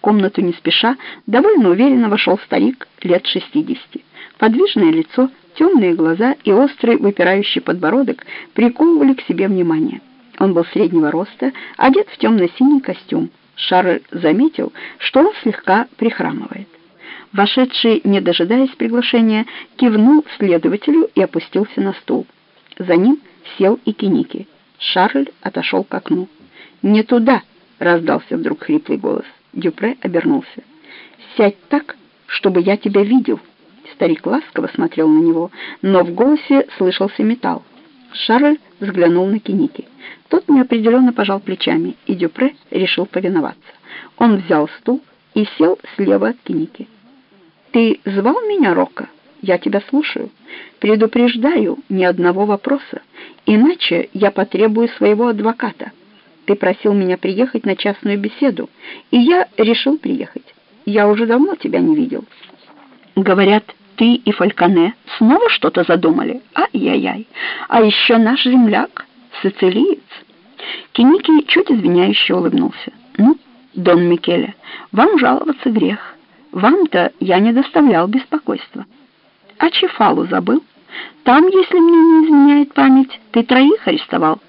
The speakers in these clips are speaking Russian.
комнату не спеша, довольно уверенно вошел старик лет шестидесяти. Подвижное лицо, темные глаза и острый выпирающий подбородок приковывали к себе внимание. Он был среднего роста, одет в темно-синий костюм. Шарль заметил, что он слегка прихрамывает. Вошедший, не дожидаясь приглашения, кивнул следователю и опустился на стул. За ним сел и Киники. Шарль отошел к окну. «Не туда!» — раздался вдруг хриплый голос. Дюпре обернулся. «Сядь так, чтобы я тебя видел!» Старик ласково смотрел на него, но в голосе слышался металл. Шарль взглянул на Киники. Тот неопределенно пожал плечами, и Дюпре решил повиноваться. Он взял стул и сел слева от Киники. «Ты звал меня, Рока? Я тебя слушаю. Предупреждаю, ни одного вопроса, иначе я потребую своего адвоката. Ты просил меня приехать на частную беседу, и я решил приехать. Я уже давно тебя не видел. Говорят, ты и Фальконе снова что-то задумали? Ай-яй-яй. А еще наш земляк, сицилиец. Киники чуть извиняюще улыбнулся. Ну, Дон Микеле, вам жаловаться грех. Вам-то я не доставлял беспокойства. А Чефалу забыл? Там, если мне не изменяет память, ты троих арестовал.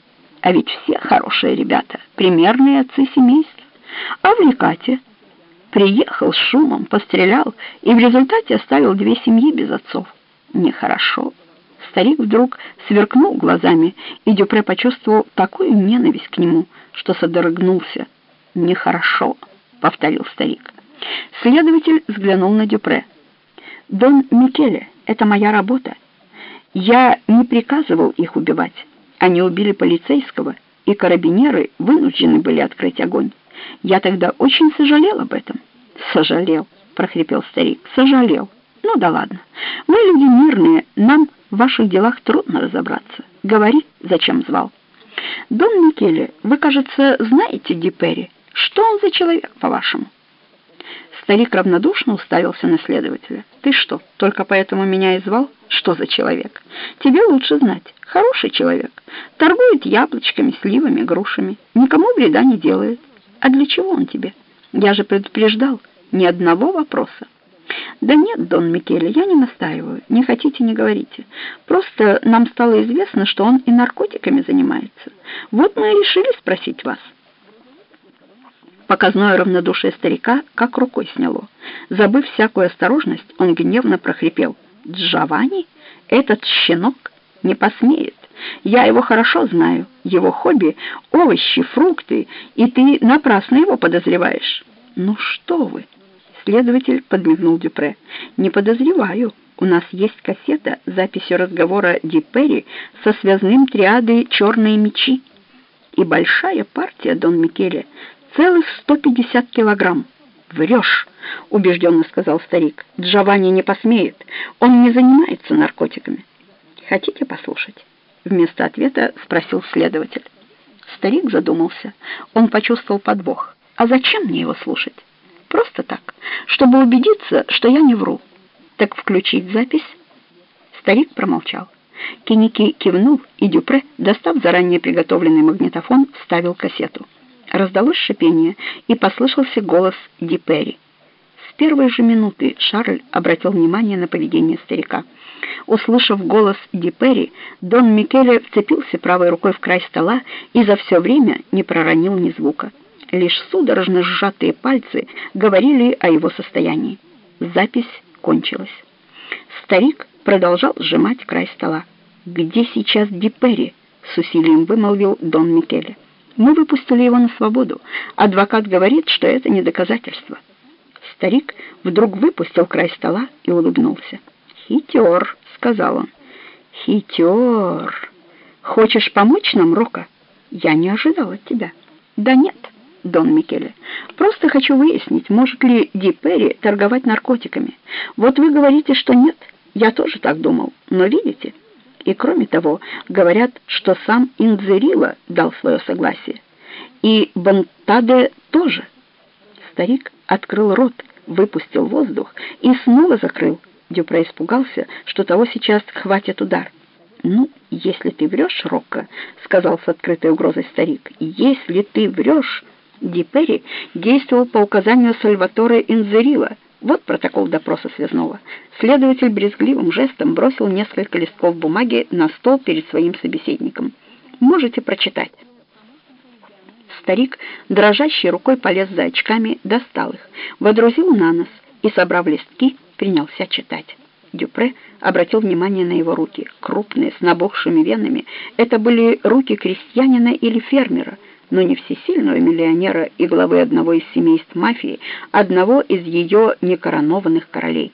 А ведь все хорошие ребята, примерные отцы семейств. А в Ликате приехал с шумом, пострелял и в результате оставил две семьи без отцов. Нехорошо. Старик вдруг сверкнул глазами, и Дюпре почувствовал такую ненависть к нему, что содрогнулся. «Нехорошо», — повторил старик. Следователь взглянул на Дюпре. «Дон Микеле, это моя работа. Я не приказывал их убивать. Они убили полицейского, и карабинеры вынуждены были открыть огонь. Я тогда очень сожалел об этом». «Сожалел», — прохрипел старик, — «сожалел. Ну да ладно. Мы люди мирные, нам в ваших делах трудно разобраться. Говори, зачем звал». «Дон Микеле, вы, кажется, знаете Дипери. Что он за человек, по-вашему?» Старик равнодушно уставился на следователя. «Ты что, только поэтому меня и звал? Что за человек? Тебе лучше знать. Хороший человек. Торгует яблочками, сливами, грушами. Никому вреда не делает. А для чего он тебе? Я же предупреждал. Ни одного вопроса». «Да нет, Дон Микеле, я не настаиваю. Не хотите, не говорите. Просто нам стало известно, что он и наркотиками занимается. Вот мы и решили спросить вас». Показное равнодушие старика как рукой сняло. Забыв всякую осторожность, он гневно прохрипел. «Джованни? Этот щенок не посмеет. Я его хорошо знаю. Его хобби — овощи, фрукты, и ты напрасно его подозреваешь». «Ну что вы!» — следователь подмигнул Дюпре. «Не подозреваю. У нас есть кассета с записью разговора Ди Перри со связным триадой «Черные мечи». И большая партия, Дон Микеле, целых 150 килограмм. «Врешь», — убежденно сказал старик. «Джованни не посмеет. Он не занимается наркотиками». «Хотите послушать?» Вместо ответа спросил следователь. Старик задумался. Он почувствовал подвох. «А зачем мне его слушать?» «Просто так, чтобы убедиться, что я не вру». «Так включить запись?» Старик промолчал. Киники кивнул, и Дюпре, достав заранее приготовленный магнитофон, вставил кассету. Раздалось шипение, и послышался голос Ди Перри. С первой же минуты Шарль обратил внимание на поведение старика. Услышав голос Ди Перри, Дон Микеле вцепился правой рукой в край стола и за все время не проронил ни звука. Лишь судорожно сжатые пальцы говорили о его состоянии. Запись кончилась. Старик продолжал сжимать край стола. «Где сейчас Ди Перри?» — с усилием вымолвил Дон Микеле. Мы выпустили его на свободу. Адвокат говорит, что это не доказательство. Старик вдруг выпустил край стола и улыбнулся. «Хитер», — сказал он. «Хитер. Хочешь помочь нам, Рока? Я не ожидал от тебя». «Да нет, Дон Микеле. Просто хочу выяснить, может ли Ди Перри торговать наркотиками. Вот вы говорите, что нет. Я тоже так думал. Но видите...» И кроме того, говорят, что сам Инзерила дал свое согласие. И Бантаде тоже. Старик открыл рот, выпустил воздух и снова закрыл. Дюпре испугался, что того сейчас хватит удар. «Ну, если ты врешь, Рокко», — сказал с открытой угрозой старик, — «если ты врешь, Ди Перри действовал по указанию Сальваторе Инзерила. Вот протокол допроса связного. Следователь брезгливым жестом бросил несколько листков бумаги на стол перед своим собеседником. «Можете прочитать». Старик, дрожащей рукой полез за очками, достал их, водрузил на нос и, собрав листки, принялся читать. Дюпре обратил внимание на его руки, крупные, с набухшими венами. Это были руки крестьянина или фермера, но не всесильного миллионера и главы одного из семейств мафии, одного из ее некоронованных королей.